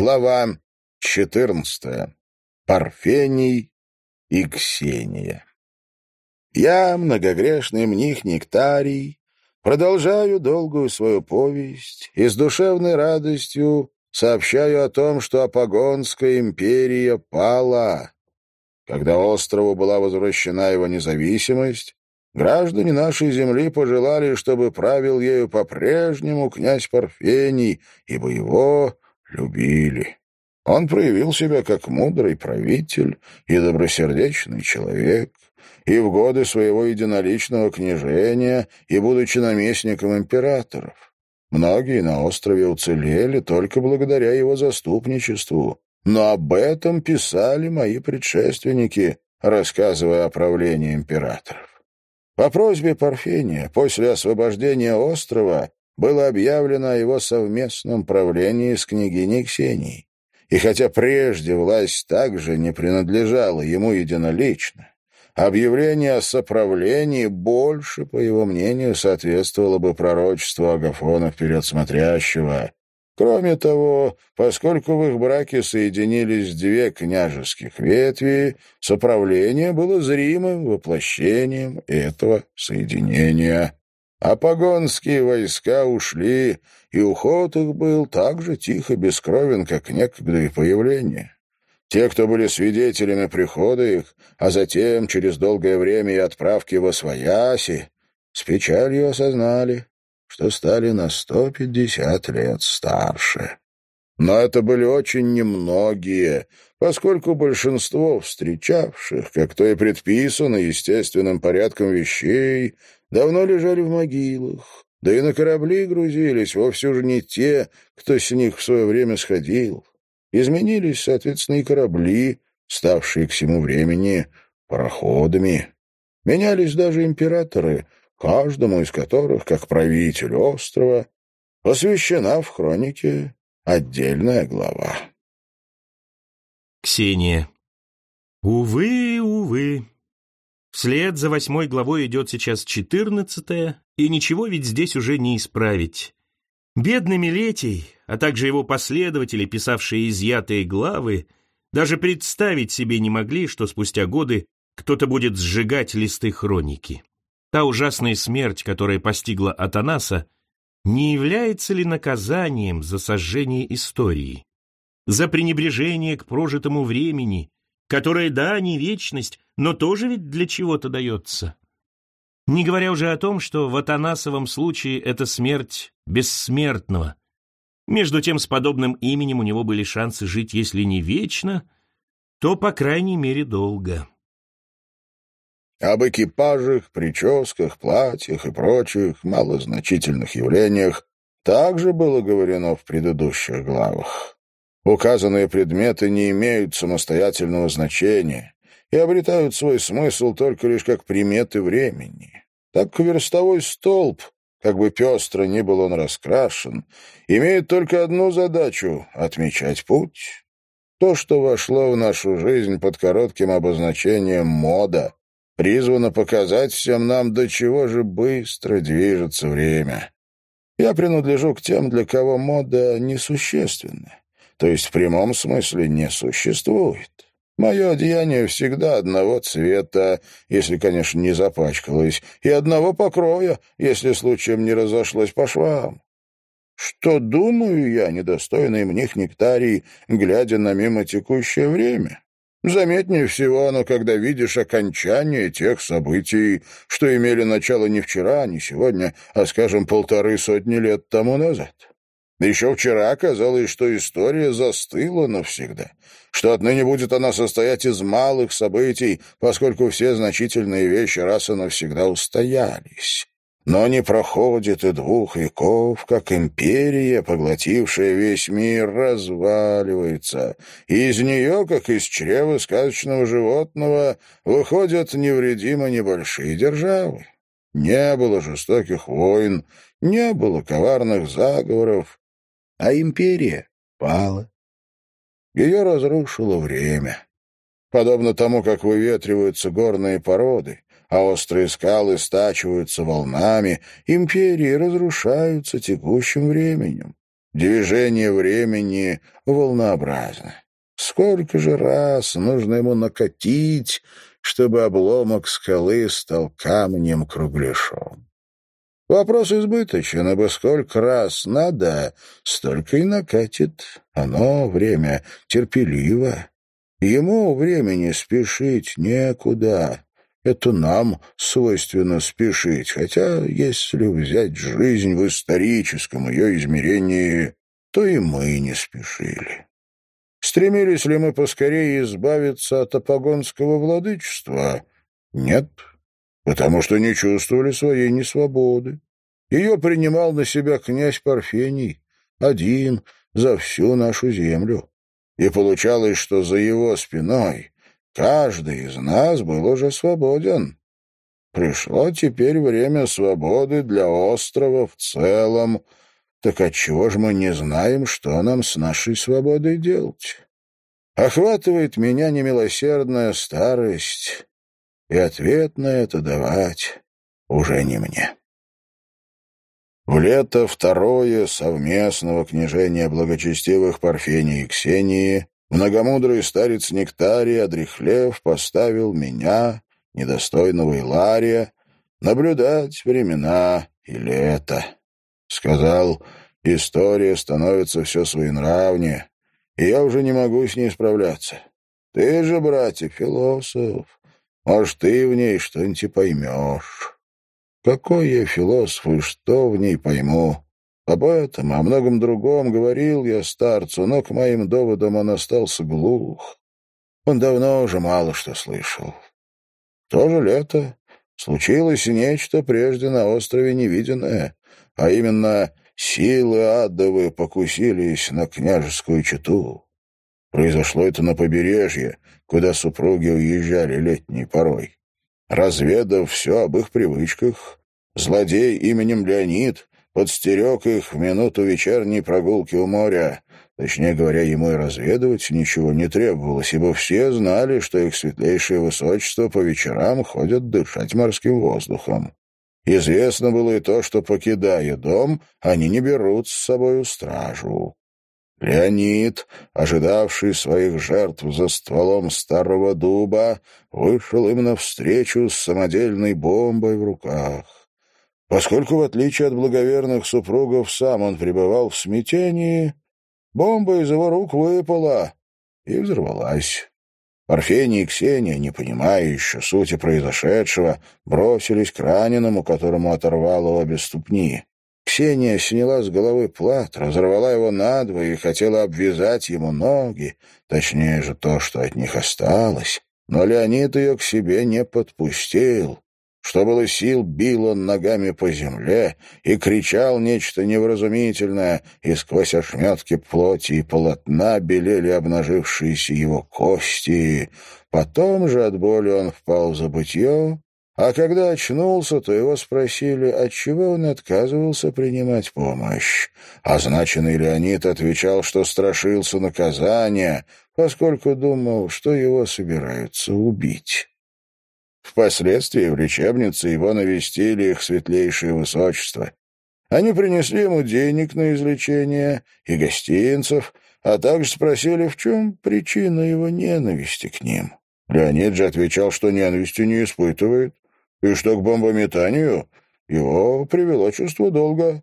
Глава 14. Парфений и Ксения. Я, многогрешный мних Нектарий, продолжаю долгую свою повесть и с душевной радостью сообщаю о том, что Апагонская империя пала. Когда острову была возвращена его независимость, граждане нашей земли пожелали, чтобы правил ею по-прежнему князь Парфений, ибо его любили. Он проявил себя как мудрый правитель и добросердечный человек, и в годы своего единоличного княжения, и будучи наместником императоров. Многие на острове уцелели только благодаря его заступничеству, но об этом писали мои предшественники, рассказывая о правлении императоров. По просьбе Парфения, после освобождения острова, было объявлено о его совместном правлении с княгиней Ксенией. И хотя прежде власть также не принадлежала ему единолично, объявление о соправлении больше, по его мнению, соответствовало бы пророчеству Агафона вперед смотрящего. Кроме того, поскольку в их браке соединились две княжеских ветви, соправление было зримым воплощением этого соединения а погонские войска ушли, и уход их был так же тихо бескровен, как некогда и появление. Те, кто были свидетелями прихода их, а затем, через долгое время и отправки во Свояси, с печалью осознали, что стали на сто пятьдесят лет старше. Но это были очень немногие, поскольку большинство встречавших, как то и предписано естественным порядком вещей, давно лежали в могилах, да и на корабли грузились вовсе уже не те, кто с них в свое время сходил. Изменились, соответственно, и корабли, ставшие к всему времени пароходами. Менялись даже императоры, каждому из которых, как правитель острова, посвящена в хронике отдельная глава. Ксения. Увы, увы, Вслед за восьмой главой идет сейчас четырнадцатая, и ничего ведь здесь уже не исправить. Бедный Милетий, а также его последователи, писавшие изъятые главы, даже представить себе не могли, что спустя годы кто-то будет сжигать листы хроники. Та ужасная смерть, которая постигла Атанаса, не является ли наказанием за сожжение истории, за пренебрежение к прожитому времени, которое, да, не вечность, но тоже ведь для чего-то дается. Не говоря уже о том, что в Атанасовом случае это смерть бессмертного. Между тем, с подобным именем у него были шансы жить, если не вечно, то, по крайней мере, долго. Об экипажах, прическах, платьях и прочих малозначительных явлениях также было говорено в предыдущих главах. Указанные предметы не имеют самостоятельного значения и обретают свой смысл только лишь как приметы времени. Так верстовой столб, как бы пестро ни был он раскрашен, имеет только одну задачу — отмечать путь. То, что вошло в нашу жизнь под коротким обозначением «мода», призвано показать всем нам, до чего же быстро движется время. Я принадлежу к тем, для кого мода несущественна то есть в прямом смысле не существует. Мое одеяние всегда одного цвета, если, конечно, не запачкалось, и одного покроя, если случаем не разошлось по швам. Что думаю я, недостойный них нектарий, глядя на мимо текущее время? Заметнее всего оно, когда видишь окончание тех событий, что имели начало не вчера, не сегодня, а, скажем, полторы сотни лет тому назад. Еще вчера казалось, что история застыла навсегда, что отныне будет она состоять из малых событий, поскольку все значительные вещи раз и навсегда устоялись. Но не проходит и двух веков, как империя, поглотившая весь мир, разваливается, и из нее, как из чрева сказочного животного, выходят невредимо небольшие державы. Не было жестоких войн, не было коварных заговоров, а империя пала. Ее разрушило время. Подобно тому, как выветриваются горные породы, а острые скалы стачиваются волнами, империи разрушаются текущим временем. Движение времени волнообразно. Сколько же раз нужно ему накатить, чтобы обломок скалы стал камнем-кругляшом? Вопрос избыточен, ибо сколько раз надо, столько и накатит. Оно, время, терпеливо. Ему времени спешить некуда. Это нам свойственно спешить, хотя если взять жизнь в историческом ее измерении, то и мы не спешили. Стремились ли мы поскорее избавиться от апогонского владычества? Нет, потому что не чувствовали своей несвободы. Ее принимал на себя князь Парфений, один, за всю нашу землю. И получалось, что за его спиной Каждый из нас был уже свободен. Пришло теперь время свободы для острова в целом. Так отчего же мы не знаем, что нам с нашей свободой делать? Охватывает меня немилосердная старость, и ответ на это давать уже не мне. В лето второе совместного княжения благочестивых Парфении и Ксении Многомудрый старец Нектарий, одрехлев, поставил меня, недостойного Илария, наблюдать времена и лето. Сказал, история становится все своенравнее, и я уже не могу с ней справляться. Ты же, братья, философ, может, ты в ней что-нибудь и поймешь. Какой я философ и что в ней пойму? Об этом, о многом другом говорил я старцу, но к моим доводам он остался глух. Он давно уже мало что слышал. В то же лето случилось нечто прежде на острове невиденное, а именно силы адовы покусились на княжескую чету. Произошло это на побережье, куда супруги уезжали летней порой. Разведав все об их привычках, злодей именем Леонид подстерег их в минуту вечерней прогулки у моря. Точнее говоря, ему и разведывать ничего не требовалось, ибо все знали, что их светлейшее высочество по вечерам ходят дышать морским воздухом. Известно было и то, что, покидая дом, они не берут с собою стражу. Леонид, ожидавший своих жертв за стволом старого дуба, вышел им навстречу с самодельной бомбой в руках. Поскольку, в отличие от благоверных супругов, сам он пребывал в смятении, бомба из его рук выпала и взорвалась. Парфений и Ксения, не понимая еще сути произошедшего, бросились к раненому, которому оторвало обе ступни. Ксения сняла с головы плат, разорвала его надвое и хотела обвязать ему ноги, точнее же то, что от них осталось. Но Леонид ее к себе не подпустил. Что было сил, бил он ногами по земле и кричал нечто невразумительное, и сквозь ошметки плоти и полотна белели обнажившиеся его кости. Потом же от боли он впал в забытье, а когда очнулся, то его спросили, отчего он отказывался принимать помощь. Означенный Леонид отвечал, что страшился наказания, поскольку думал, что его собираются убить. Впоследствии в лечебнице его навестили их светлейшее высочество. Они принесли ему денег на излечение и гостинцев, а также спросили, в чем причина его ненависти к ним. Леонид же отвечал, что ненависти не испытывает, и что к бомбометанию его привело чувство долга.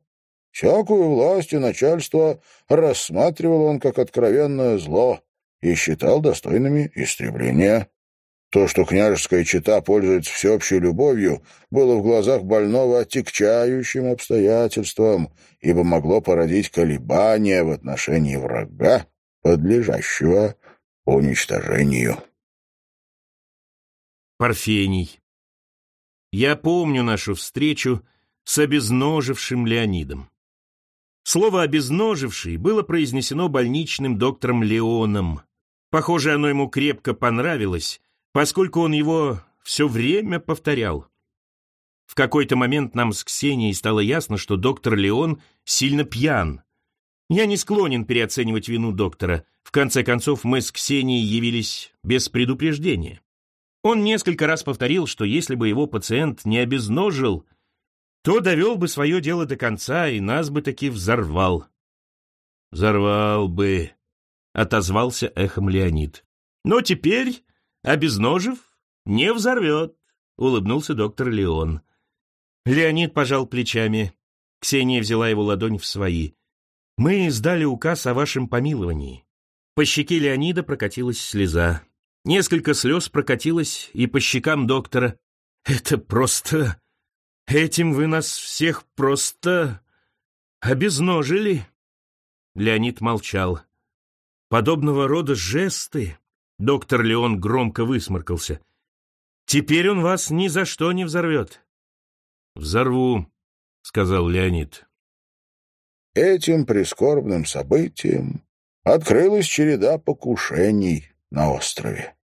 Всякую власть и начальство рассматривал он как откровенное зло и считал достойными истребления. То, что княжеская чета пользуется всеобщей любовью, было в глазах больного отягчающим обстоятельством, ибо могло породить колебания в отношении врага, подлежащего уничтожению. Парфений. Я помню нашу встречу с обезножившим Леонидом. Слово «обезноживший» было произнесено больничным доктором Леоном. Похоже, оно ему крепко понравилось, поскольку он его все время повторял. В какой-то момент нам с Ксенией стало ясно, что доктор Леон сильно пьян. Я не склонен переоценивать вину доктора. В конце концов, мы с Ксенией явились без предупреждения. Он несколько раз повторил, что если бы его пациент не обезножил, то довел бы свое дело до конца и нас бы таки взорвал. Взорвал бы, — отозвался эхом Леонид. Но теперь, обезножив, не взорвет, — улыбнулся доктор Леон. Леонид пожал плечами. Ксения взяла его ладонь в свои. «Мы издали указ о вашем помиловании». По щеке Леонида прокатилась слеза. Несколько слез прокатилось и по щекам доктора. «Это просто... Этим вы нас всех просто... обезножили». Леонид молчал. Подобного рода жесты... Доктор Леон громко высморкался. «Теперь он вас ни за что не взорвет». «Взорву», — сказал Леонид. Этим прискорбным событием открылась череда покушений на острове.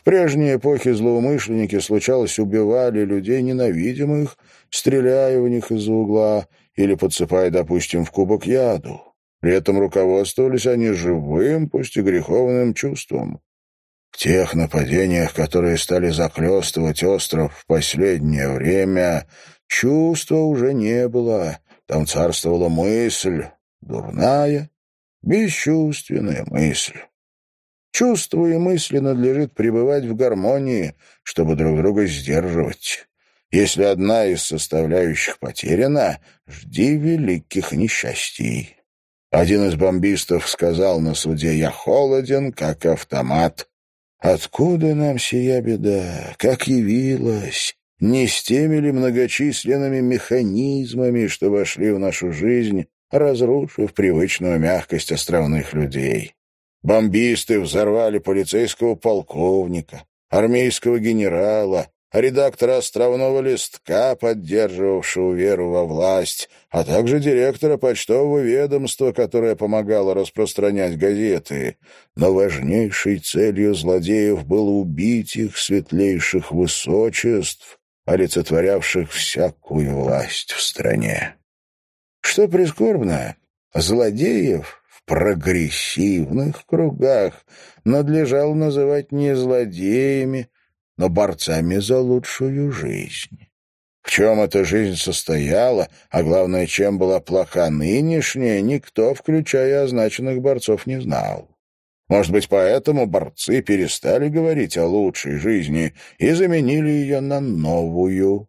В прежней эпохе злоумышленники, случалось, убивали людей ненавидимых, стреляя в них из-за угла или подсыпая, допустим, в кубок яду. При этом руководствовались они живым, пусть и греховным чувством. В тех нападениях, которые стали заклёстывать остров в последнее время, чувства уже не было. Там царствовала мысль, дурная, бесчувственная мысль. Чувству и мысли надлежит пребывать в гармонии, чтобы друг друга сдерживать. Если одна из составляющих потеряна, жди великих несчастий. Один из бомбистов сказал на суде «Я холоден, как автомат». Откуда нам сия беда? Как явилась? Не с теми ли многочисленными механизмами, что вошли в нашу жизнь, разрушив привычную мягкость островных людей? Бомбисты взорвали полицейского полковника, армейского генерала, редактора островного листка, поддерживавшего веру во власть, а также директора почтового ведомства, которое помогало распространять газеты. Но важнейшей целью злодеев было убить их светлейших высочеств, олицетворявших всякую власть в стране. Что прискорбно, злодеев прогрессивных кругах надлежало называть не злодеями, но борцами за лучшую жизнь. В чем эта жизнь состояла, а главное, чем была плоха нынешняя, никто, включая означенных борцов, не знал. Может быть, поэтому борцы перестали говорить о лучшей жизни и заменили ее на новую.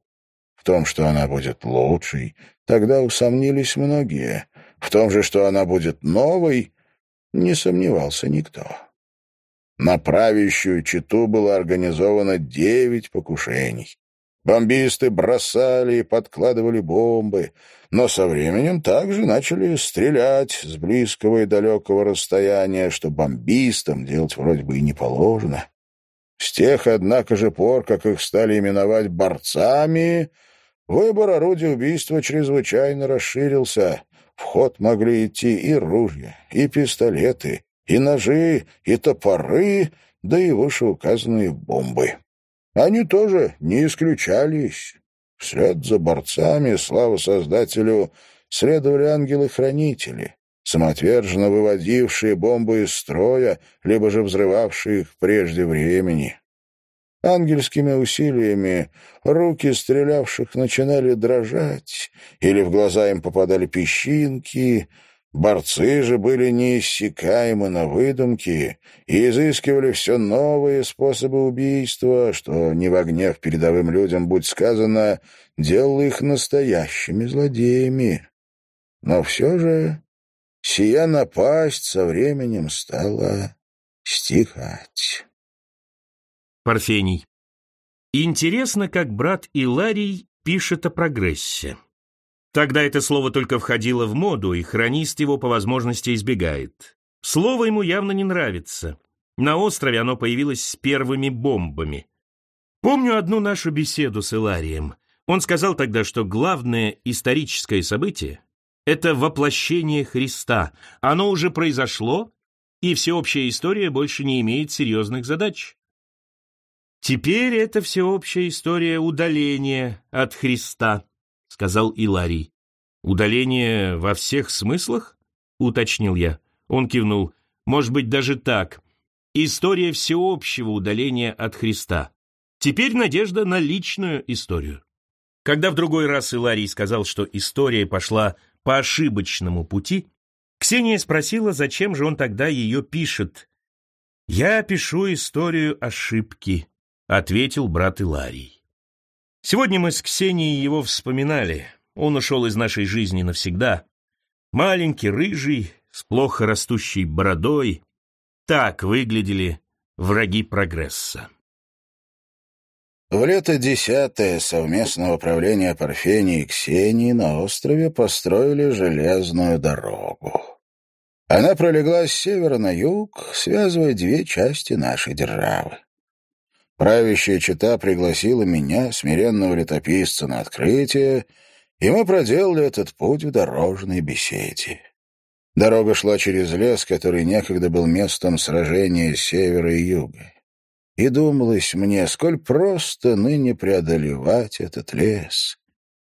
В том, что она будет лучшей, тогда усомнились многие. В том же, что она будет новой, не сомневался никто. На правящую читу было организовано девять покушений. Бомбисты бросали и подкладывали бомбы, но со временем также начали стрелять с близкого и далекого расстояния, что бомбистам делать вроде бы и не положено. С тех, однако же, пор, как их стали именовать борцами, выбор орудия убийства чрезвычайно расширился. В ход могли идти и ружья, и пистолеты, и ножи, и топоры, да и вышеуказанные бомбы. Они тоже не исключались. Вслед за борцами, слава Создателю, следовали ангелы-хранители, самоотверженно выводившие бомбы из строя, либо же взрывавшие их прежде времени. Ангельскими усилиями руки стрелявших начинали дрожать, или в глаза им попадали песчинки. Борцы же были неиссякаемы на выдумки и изыскивали все новые способы убийства, что не в гнев передовым людям, будь сказано, делало их настоящими злодеями. Но все же сия напасть со временем стала стихать. Парфений. Интересно, как брат Иларий пишет о прогрессе. Тогда это слово только входило в моду, и хронист его по возможности избегает. Слово ему явно не нравится. На острове оно появилось с первыми бомбами. Помню одну нашу беседу с Иларием. Он сказал тогда, что главное историческое событие — это воплощение Христа. Оно уже произошло, и всеобщая история больше не имеет серьезных задач. «Теперь это всеобщая история удаления от Христа», — сказал Иларий. «Удаление во всех смыслах?» — уточнил я. Он кивнул. «Может быть, даже так. История всеобщего удаления от Христа. Теперь надежда на личную историю». Когда в другой раз Иларий сказал, что история пошла по ошибочному пути, Ксения спросила, зачем же он тогда ее пишет. «Я пишу историю ошибки», — ответил брат Иларий. Сегодня мы с Ксенией его вспоминали. Он ушел из нашей жизни навсегда. Маленький, рыжий, с плохо растущей бородой. Так выглядели враги прогресса. В лето десятое совместного правления Парфении и Ксении на острове построили железную дорогу. Она пролегла с севера на юг, связывая две части нашей державы. Правящая чета пригласила меня, смиренного летописца, на открытие, и мы проделали этот путь в дорожной беседе. Дорога шла через лес, который некогда был местом сражения севера и юга. И думалось мне, сколь просто ныне преодолевать этот лес.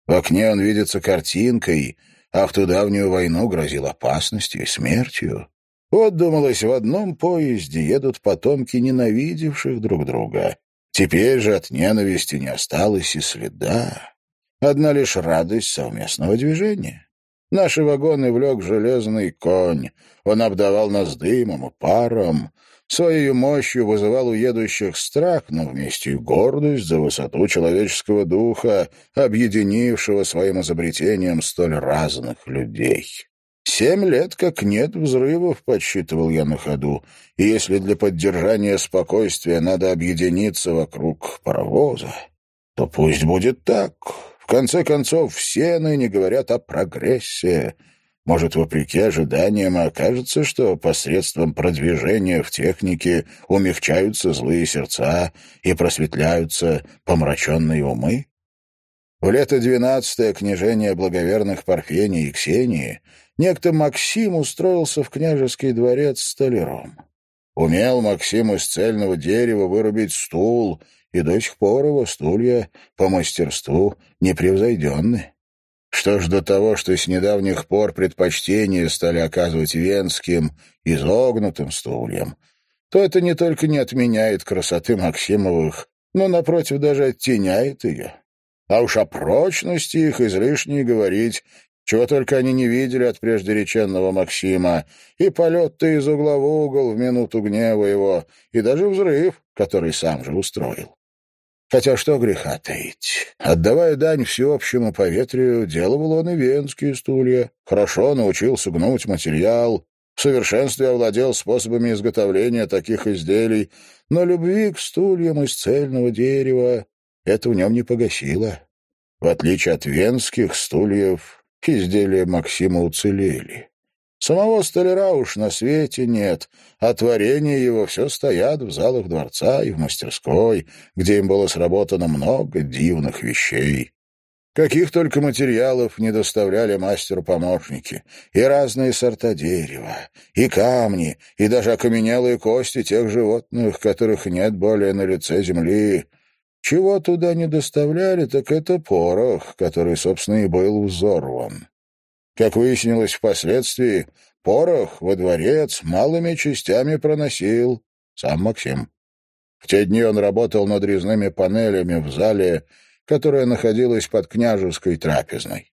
В окне он видится картинкой, а в ту давнюю войну грозил опасностью и смертью. Вот, думалось, в одном поезде едут потомки ненавидевших друг друга. Теперь же от ненависти не осталось и следа. Одна лишь радость совместного движения. Наши вагоны влек железный конь. Он обдавал нас дымом и паром. Своей мощью вызывал у едущих страх, но вместе и гордость за высоту человеческого духа, объединившего своим изобретением столь разных людей. Семь лет как нет взрывов, подсчитывал я на ходу, и если для поддержания спокойствия надо объединиться вокруг паровоза, то пусть будет так. В конце концов, все ныне говорят о прогрессе, может, вопреки ожиданиям, окажется, что посредством продвижения в технике умягчаются злые сердца и просветляются помраченные умы? В лето двенадцатое княжение благоверных Парфении и Ксении некто Максим устроился в княжеский дворец столяром. Умел Максим из цельного дерева вырубить стул, и до сих пор его стулья по мастерству непревзойденны. Что ж до того, что с недавних пор предпочтение стали оказывать венским, изогнутым стульям, то это не только не отменяет красоты Максимовых, но, напротив, даже оттеняет ее. А уж о прочности их излишне говорить, чего только они не видели от преждереченного Максима, и полет-то из угла в угол в минуту гнева его, и даже взрыв, который сам же устроил. Хотя что греха таить. Отдавая дань всеобщему поветрию, делал он и венские стулья. Хорошо научился гнуть материал, в совершенстве овладел способами изготовления таких изделий, но любви к стульям из цельного дерева это в нем не погасило. В отличие от венских стульев, изделия Максима уцелели. Самого столяра уж на свете нет, а творения его все стоят в залах дворца и в мастерской, где им было сработано много дивных вещей. Каких только материалов не доставляли мастеру помощники. И разные сорта дерева, и камни, и даже окаменелые кости тех животных, которых нет более на лице земли. Чего туда не доставляли, так это порох, который, собственно, и был взорван. Как выяснилось впоследствии, порох во дворец малыми частями проносил сам Максим. В те дни он работал над резными панелями в зале, которая находилась под княжеской трапезной.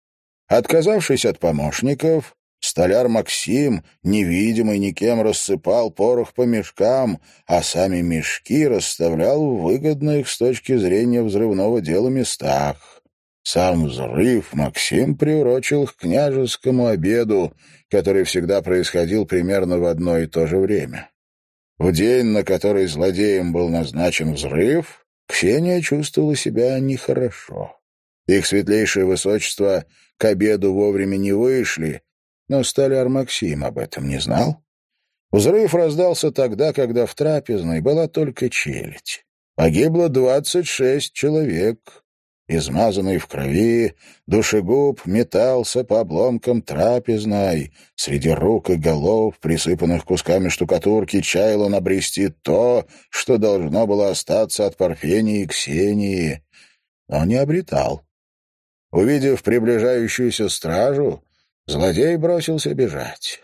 Отказавшись от помощников, столяр Максим, невидимый никем, рассыпал порох по мешкам, а сами мешки расставлял в выгодных с точки зрения взрывного дела местах. Сам взрыв Максим приурочил к княжескому обеду, который всегда происходил примерно в одно и то же время. В день, на который злодеем был назначен взрыв, Ксения чувствовала себя нехорошо. Их светлейшее высочество к обеду вовремя не вышли, но столяр Максим об этом не знал. Взрыв раздался тогда, когда в трапезной была только челядь. Погибло двадцать шесть человек. Измазанный в крови, душегуб метался по обломкам трапезной. Среди рук и голов, присыпанных кусками штукатурки, чаял он обрести то, что должно было остаться от Парфении и Ксении. Но не обретал. Увидев приближающуюся стражу, злодей бросился бежать.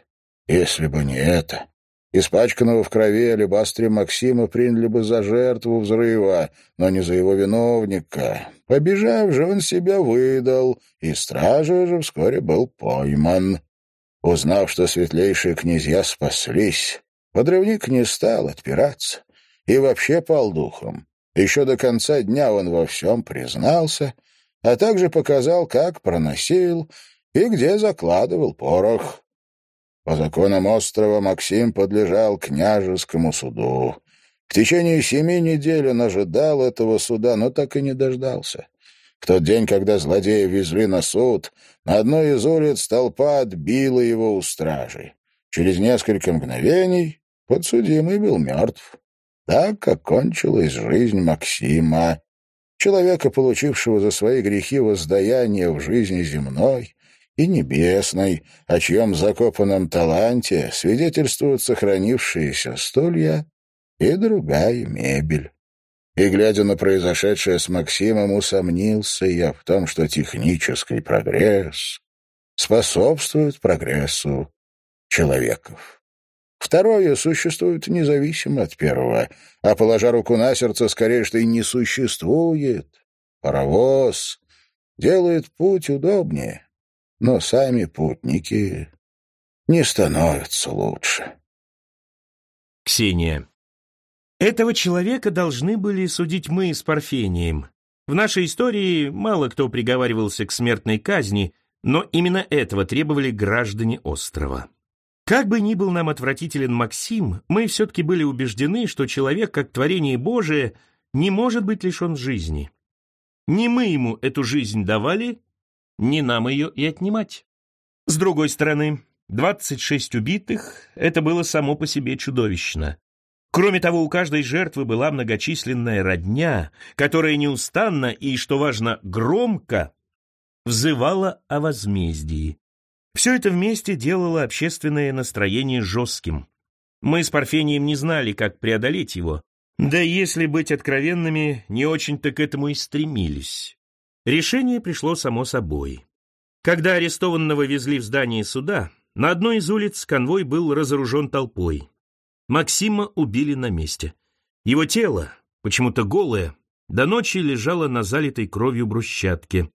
Если бы не это, Испачканного в крови алебастре Максима приняли бы за жертву взрыва, но не за его виновника. Побежав же, он себя выдал, и стража же вскоре был пойман. Узнав, что светлейшие князья спаслись, подрывник не стал отпираться и вообще пал духом. Еще до конца дня он во всем признался, а также показал, как проносил и где закладывал порох. По законам острова Максим подлежал княжескому суду. В течение семи недель он ожидал этого суда, но так и не дождался. В тот день, когда злодея везли на суд, на одной из улиц толпа отбила его у стражи. Через несколько мгновений подсудимый был мертв. Так окончилась жизнь Максима, человека, получившего за свои грехи воздаяние в жизни земной и небесной, о чьем закопанном таланте свидетельствуют сохранившиеся стулья и другая мебель. И, глядя на произошедшее с Максимом, усомнился я в том, что технический прогресс способствует прогрессу человеков. Второе существует независимо от первого, а, положа руку на сердце, скорее, что и не существует. Паровоз делает путь удобнее, но сами путники не становятся лучше. Ксения. Этого человека должны были судить мы с Парфением. В нашей истории мало кто приговаривался к смертной казни, но именно этого требовали граждане острова. Как бы ни был нам отвратителен Максим, мы все-таки были убеждены, что человек, как творение Божие, не может быть лишен жизни. Не мы ему эту жизнь давали, не нам ее и отнимать. С другой стороны, 26 убитых — это было само по себе чудовищно. Кроме того, у каждой жертвы была многочисленная родня, которая неустанно и, что важно, громко взывала о возмездии. Все это вместе делало общественное настроение жестким. Мы с Парфением не знали, как преодолеть его, да если быть откровенными, не очень-то к этому и стремились. Решение пришло само собой. Когда арестованного везли в здание суда, на одной из улиц конвой был разоружен толпой. Максима убили на месте. Его тело, почему-то голое, до ночи лежало на залитой кровью брусчатке.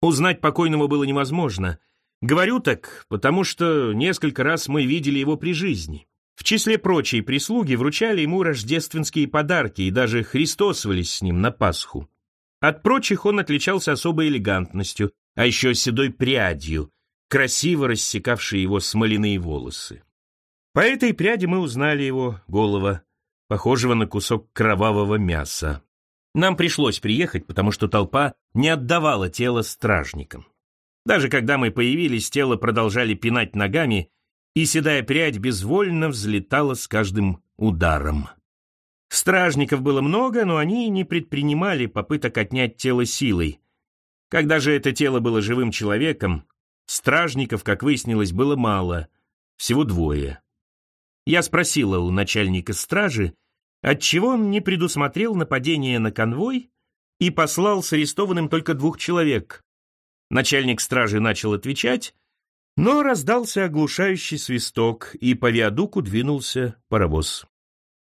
Узнать покойного было невозможно. Говорю так, потому что несколько раз мы видели его при жизни. В числе прочей прислуги вручали ему рождественские подарки и даже христосовались с ним на Пасху. От прочих он отличался особой элегантностью, а еще седой прядью, красиво рассекавшей его смоляные волосы. По этой пряди мы узнали его, голова, похожего на кусок кровавого мяса. Нам пришлось приехать, потому что толпа не отдавала тело стражникам. Даже когда мы появились, тело продолжали пинать ногами, и седая прядь безвольно взлетала с каждым ударом. Стражников было много, но они не предпринимали попыток отнять тело силой. Когда же это тело было живым человеком, стражников, как выяснилось, было мало, всего двое. Я спросила у начальника стражи, отчего он не предусмотрел нападение на конвой и послал с арестованным только двух человек. Начальник стражи начал отвечать, но раздался оглушающий свисток, и по виадуку двинулся паровоз.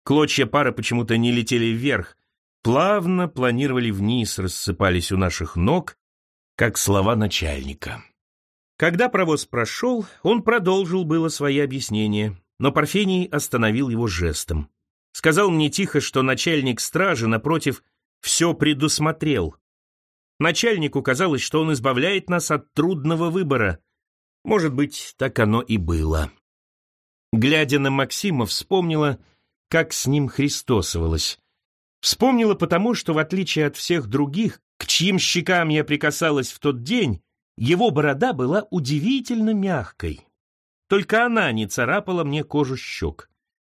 Клочья пара почему-то не летели вверх, плавно планировали вниз, рассыпались у наших ног, как слова начальника. Когда паровоз прошел, он продолжил было свои объяснения но Парфений остановил его жестом. Сказал мне тихо, что начальник стражи, напротив, все предусмотрел. Начальнику казалось, что он избавляет нас от трудного выбора. Может быть, так оно и было. Глядя на Максима, вспомнила, как с ним христосовалась. Вспомнила потому, что, в отличие от всех других, к чьим щекам я прикасалась в тот день, его борода была удивительно мягкой. Только она не царапала мне кожу щек.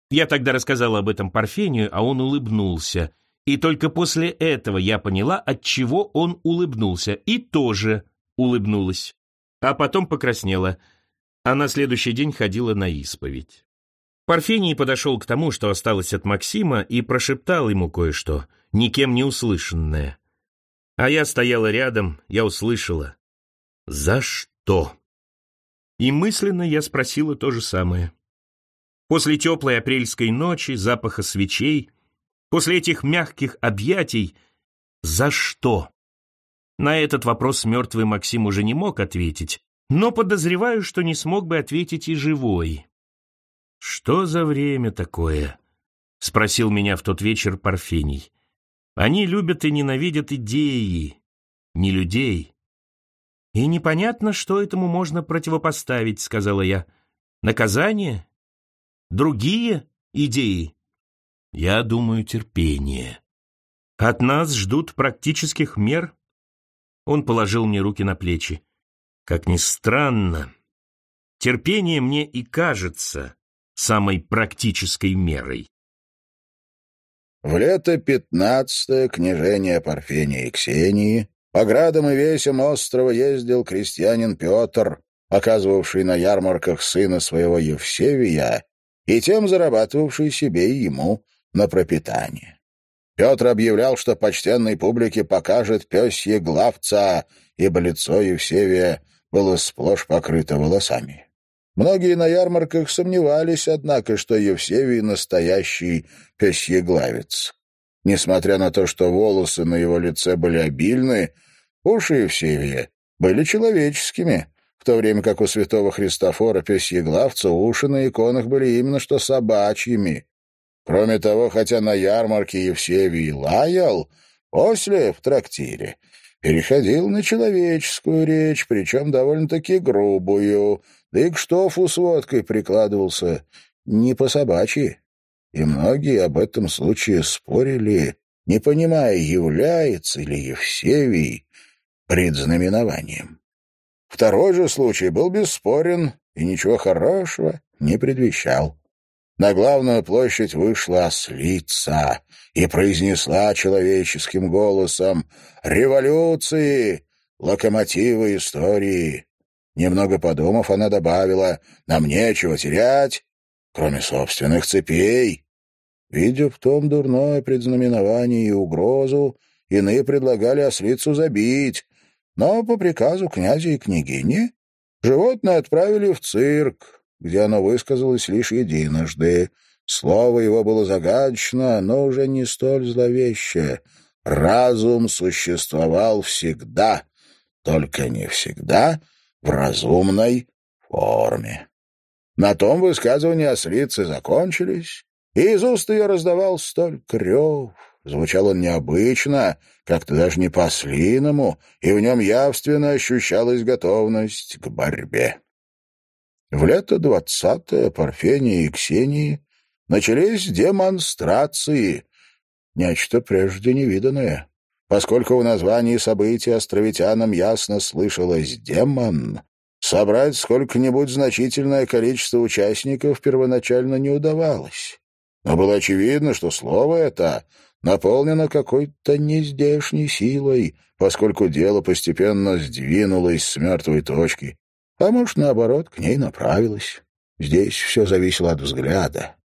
Я тогда рассказала об этом Парфению, а он улыбнулся. И только после этого я поняла, от чего он улыбнулся, и тоже улыбнулась. А потом покраснела, а на следующий день ходила на исповедь. Парфений подошел к тому, что осталось от Максима, и прошептал ему кое-что, никем не услышанное. А я стояла рядом, я услышала. «За что?» И мысленно я спросила то же самое. После теплой апрельской ночи, запаха свечей, после этих мягких объятий, за что? На этот вопрос мертвый Максим уже не мог ответить, но подозреваю, что не смог бы ответить и живой. «Что за время такое?» — спросил меня в тот вечер Парфений. «Они любят и ненавидят идеи, не людей». «И непонятно, что этому можно противопоставить», — сказала я. «Наказание? Другие идеи?» «Я думаю, терпение. От нас ждут практических мер». Он положил мне руки на плечи. «Как ни странно, терпение мне и кажется самой практической мерой. В лето пятнадцатое княжение Парфения и Ксении по градам и весям острова ездил крестьянин Петр, оказывавший на ярмарках сына своего Евсевия и тем зарабатывавший себе и ему на пропитание. Петр объявлял, что почтенной публике покажет пёсье главца, ибо лицо Евсевия было сплошь покрыто волосами. Многие на ярмарках сомневались, однако, что Евсевий — настоящий песьеглавец. Несмотря на то, что волосы на его лице были обильны, уши Евсевия были человеческими, в то время как у святого Христофора песьеглавца уши на иконах были именно что собачьими. Кроме того, хотя на ярмарке Евсевий лаял, после, в трактире, переходил на человеческую речь, причем довольно-таки грубую, да и к штофу с водкой прикладывался не по-собачьи. И многие об этом случае спорили, не понимая, является ли Евсевий предзнаменованием. Второй же случай был бесспорен и ничего хорошего не предвещал. На главную площадь вышла ослица и произнесла человеческим голосом «Революции! Локомотивы истории! Немного подумав, она добавила, «Нам нечего терять, кроме собственных цепей». Видя в том дурное предзнаменование и угрозу, иные предлагали ослицу забить, но по приказу князя и княгини животное отправили в цирк, где оно высказалось лишь единожды. Слово его было загадочно, но уже не столь зловещее. Разум существовал всегда, только не всегда — в разумной форме. На том высказывания ослицы закончились, и из уст ее раздавал столь рев. Звучал он необычно, как-то даже не по-слиному, и в нем явственно ощущалась готовность к борьбе. В лето двадцатое Парфении и Ксении начались демонстрации, нечто прежде невиданное. Поскольку в названии события островитянам ясно слышалось «демон», собрать сколько-нибудь значительное количество участников первоначально не удавалось. Но было очевидно, что слово это наполнено какой-то нездешней силой, поскольку дело постепенно сдвинулось с мертвой точки, а может, наоборот, к ней направилось. Здесь все зависело от взгляда.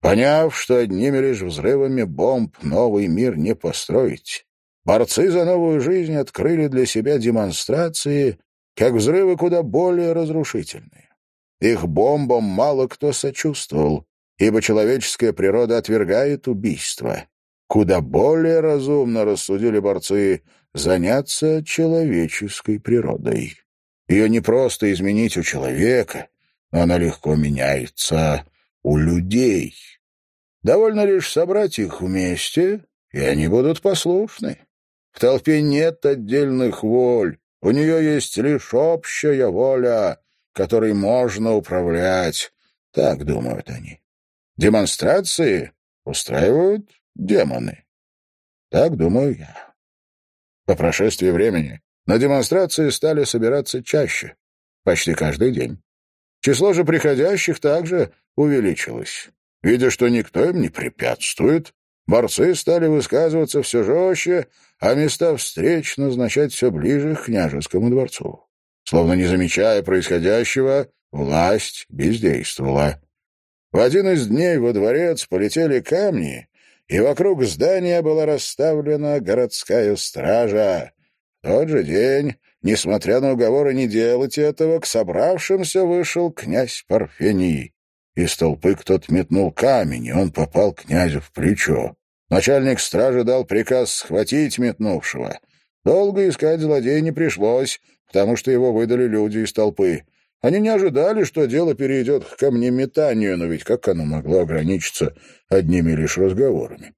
Поняв, что одними лишь взрывами бомб новый мир не построить, Борцы за новую жизнь открыли для себя демонстрации, как взрывы куда более разрушительные. Их бомбам мало кто сочувствовал, ибо человеческая природа отвергает убийство. Куда более разумно рассудили борцы заняться человеческой природой. Ее не просто изменить у человека, но она легко меняется у людей. Довольно лишь собрать их вместе, и они будут послушны. В толпе нет отдельных воль, у нее есть лишь общая воля, которой можно управлять. Так думают они. Демонстрации устраивают демоны. Так думаю я. По прошествии времени на демонстрации стали собираться чаще, почти каждый день. Число же приходящих также увеличилось. Видя, что никто им не препятствует, борцы стали высказываться все жестче, а места встреч назначать все ближе к княжескому дворцу. Словно не замечая происходящего, власть бездействовала. В один из дней во дворец полетели камни, и вокруг здания была расставлена городская стража. В тот же день, несмотря на уговоры не делать этого, к собравшимся вышел князь Парфений. Из толпы кто-то метнул камень, и он попал князю в плечо. Начальник стражи дал приказ схватить метнувшего. Долго искать злодея не пришлось. потому что его выдали люди из толпы. Они не ожидали, что дело перейдет к камнеметанию, но ведь как оно могло ограничиться одними лишь разговорами?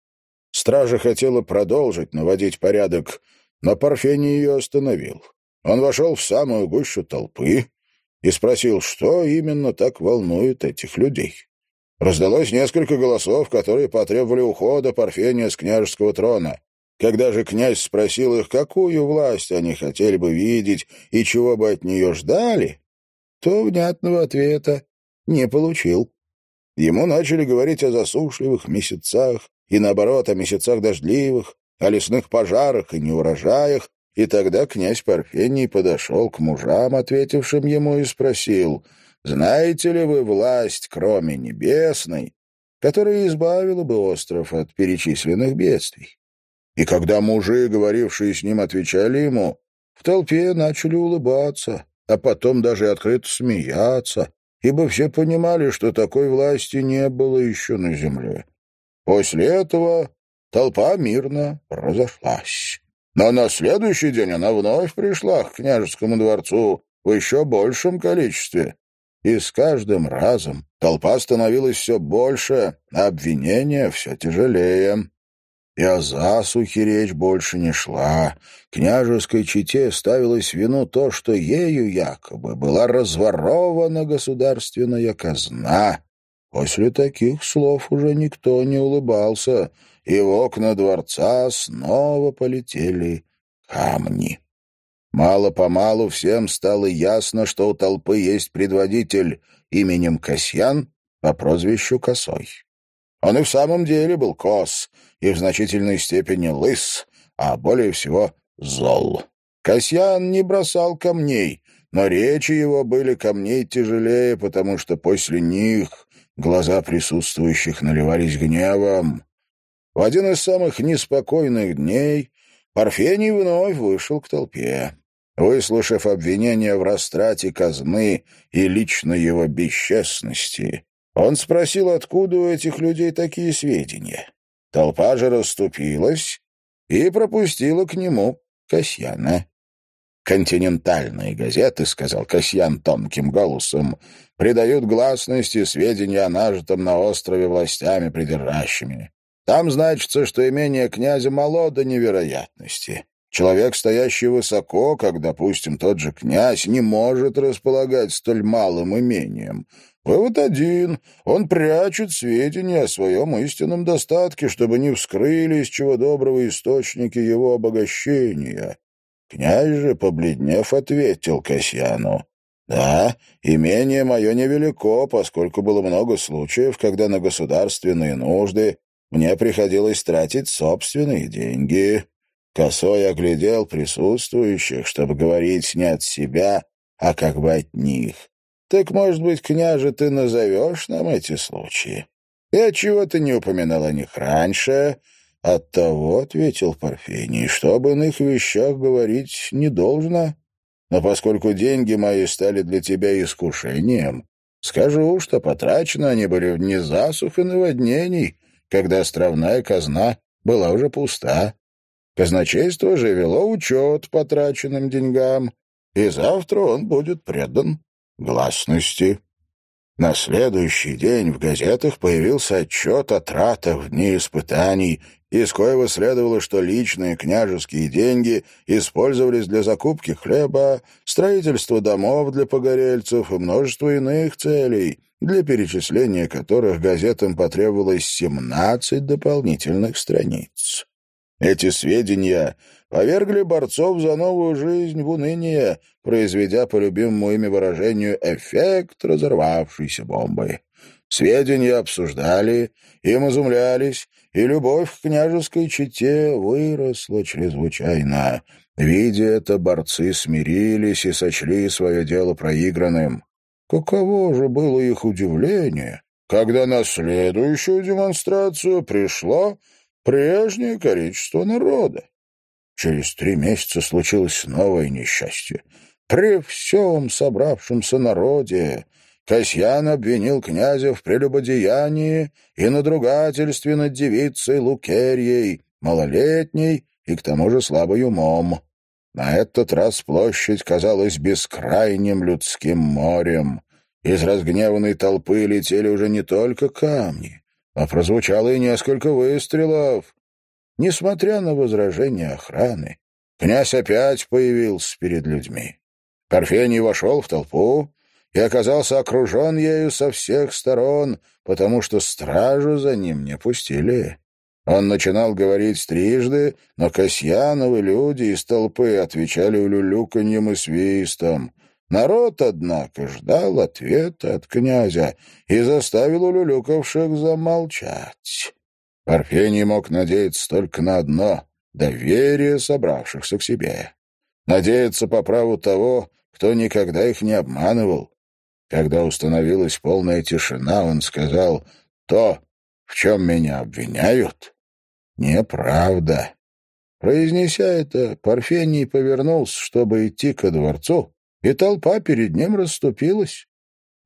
Стража хотела продолжить наводить порядок, но Парфений ее остановил. Он вошел в самую гущу толпы и спросил, что именно так волнует этих людей. Раздалось несколько голосов, которые потребовали ухода Парфения с княжеского трона. Когда же князь спросил их, какую власть они хотели бы видеть и чего бы от нее ждали, то внятного ответа не получил. Ему начали говорить о засушливых месяцах и, наоборот, о месяцах дождливых, о лесных пожарах и неурожаях, и тогда князь Парфений подошел к мужам, ответившим ему, и спросил, «Знаете ли вы власть, кроме небесной, которая избавила бы остров от перечисленных бедствий?» И когда мужи, говорившие с ним, отвечали ему, в толпе начали улыбаться, а потом даже открыто смеяться, ибо все понимали, что такой власти не было еще на земле. После этого толпа мирно разошлась. Но на следующий день она вновь пришла к княжескому дворцу в еще большем количестве. И с каждым разом толпа становилась все больше, а обвинения все тяжелее и о засухе речь больше не шла. Княжеской чете ставилось вину то, что ею якобы была разворована государственная казна. После таких слов уже никто не улыбался, и в окна дворца снова полетели камни. Мало-помалу всем стало ясно, что у толпы есть предводитель именем Касьян по прозвищу Косой. Он и в самом деле был кос, и в значительной степени лыс, а более всего зол. Касьян не бросал камней, но речи его были камней тяжелее, потому что после них глаза присутствующих наливались гневом. В один из самых неспокойных дней Парфений вновь вышел к толпе. Выслушав обвинения в растрате казны и лично его бесчестности, он спросил, откуда у этих людей такие сведения. Толпа же расступилась и пропустила к нему Касьяна. «Континентальные газеты, — сказал Касьян тонким голосом, — придают гласности сведения о нажитом на острове властями придержащими. Там значится, что имение князя мало до невероятности. Человек, стоящий высоко, как, допустим, тот же князь, не может располагать столь малым имением. Вывод один. Он прячет сведения о своем истинном достатке, чтобы не вскрылись, чего доброго, источники его обогащения. Князь же, побледнев, ответил Касьяну. «Да, имение мое невелико, поскольку было много случаев, когда на государственные нужды мне приходилось тратить собственные деньги». Косой оглядел присутствующих, чтобы говорить не от себя, а как бы от них. Так, может быть, княже, ты назовешь нам эти случаи? Я чего-то не упоминал о них раньше. Оттого, — ответил Парфений, — что об иных вещах говорить не должно. Но поскольку деньги мои стали для тебя искушением, скажу, что потрачены они были в дни засух и наводнений, когда островная казна была уже пуста. Казначейство же вело учет потраченным деньгам, и завтра он будет предан гласности. На следующий день в газетах появился отчет о тратах в дни испытаний, из коего следовало, что личные княжеские деньги использовались для закупки хлеба, строительства домов для погорельцев и множества иных целей, для перечисления которых газетам потребовалось 17 дополнительных страниц. Эти сведения повергли борцов за новую жизнь в уныние, произведя по любимому ими выражению эффект разорвавшейся бомбы. Сведения обсуждали, им изумлялись, и любовь к княжеской чете выросла чрезвычайно. Видя это, борцы смирились и сочли свое дело проигранным. Каково же было их удивление, когда на следующую демонстрацию пришло прежнее количество народа. Через три месяца случилось новое несчастье. При всем собравшемся народе Касьян обвинил князя в прелюбодеянии и надругательстве над девицей Лукерьей, малолетней и к тому же слабой умом. На этот раз площадь казалась бескрайним людским морем. Из разгневанной толпы летели уже не только камни, а прозвучало и несколько выстрелов. Несмотря на возражения охраны, князь опять появился перед людьми. Парфений вошел в толпу и оказался окружен ею со всех сторон, потому что стражу за ним не пустили. Он начинал говорить трижды, но Касьяновы люди из толпы отвечали улюлюканьем и свистом. Народ, однако, ждал ответа от князя и заставил улюлюкавших замолчать. Парфений мог надеяться только на одно — доверие собравшихся к себе. Надеяться по праву того, кто никогда их не обманывал. Когда установилась полная тишина, он сказал, «То, в чем меня обвиняют, неправда». Произнеся это, Парфений повернулся, чтобы идти ко дворцу, и толпа перед ним расступилась.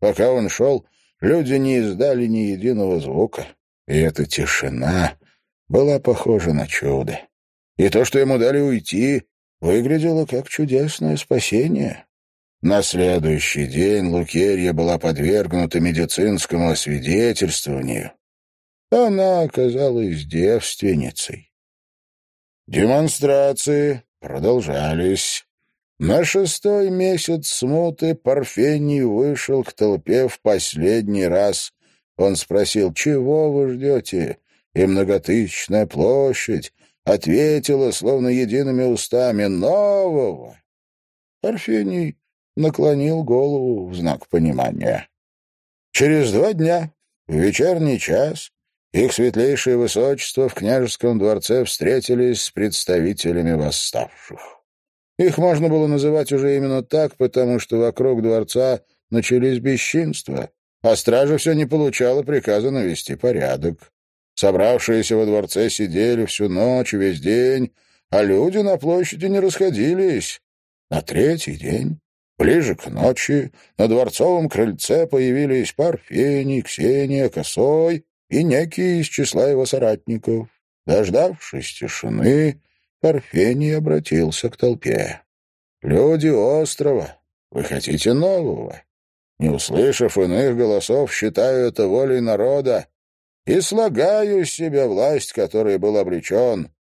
Пока он шел, люди не издали ни единого звука. И эта тишина была похожа на чудо. И то, что ему дали уйти, выглядело как чудесное спасение. На следующий день Лукерья была подвергнута медицинскому освидетельствованию. Она оказалась девственницей. Демонстрации продолжались. На шестой месяц смуты Парфений вышел к толпе в последний раз он спросил, чего вы ждете? И многотысячная площадь ответила, словно едиными устами, нового. Парфений наклонил голову в знак понимания. Через два дня, в вечерний час, их светлейшее высочество в княжеском дворце встретились с представителями восставших. Их можно было называть уже именно так, потому что вокруг дворца начались бесчинства а стража все не получала приказа навести порядок. Собравшиеся во дворце сидели всю ночь весь день, а люди на площади не расходились. На третий день, ближе к ночи, на дворцовом крыльце появились Парфений, Ксения, Косой и некий из числа его соратников. Дождавшись тишины, Парфений обратился к толпе. «Люди острова, вы хотите нового? Не услышав иных голосов, считаю это волей народа и слагаю из себя власть, которой был обречен.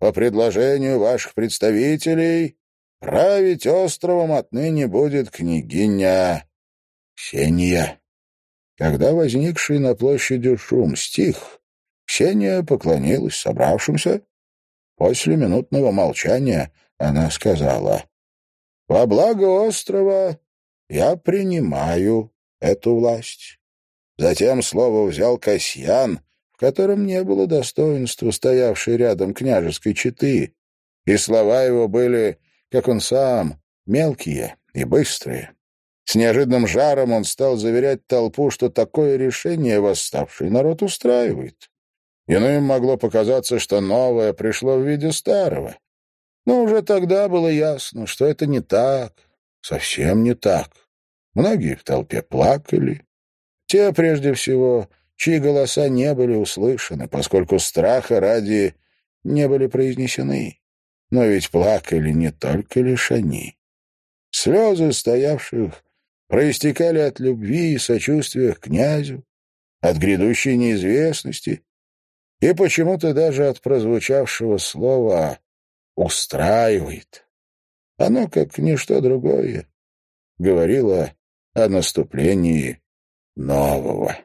По предложению ваших представителей править островом отныне будет княгиня Ксения. Когда возникший на площади шум стих, Ксения поклонилась собравшимся. После минутного молчания она сказала, «Во благо острова я принимаю эту власть. Затем слово взял Касьян, в котором не было достоинства стоявшей рядом княжеской четы, и слова его были, как он сам, мелкие и быстрые. С неожиданным жаром он стал заверять толпу, что такое решение восставший народ устраивает. Иным могло показаться, что новое пришло в виде старого. Но уже тогда было ясно, что это не так, совсем не так. Многие в толпе плакали. Те, прежде всего, чьи голоса не были услышаны, поскольку страха ради не были произнесены. Но ведь плакали не только лишь они. Слезы стоявших проистекали от любви и сочувствия к князю, от грядущей неизвестности и почему-то даже от прозвучавшего слова «устраивает». Оно, как ничто другое, говорило о наступлении нового.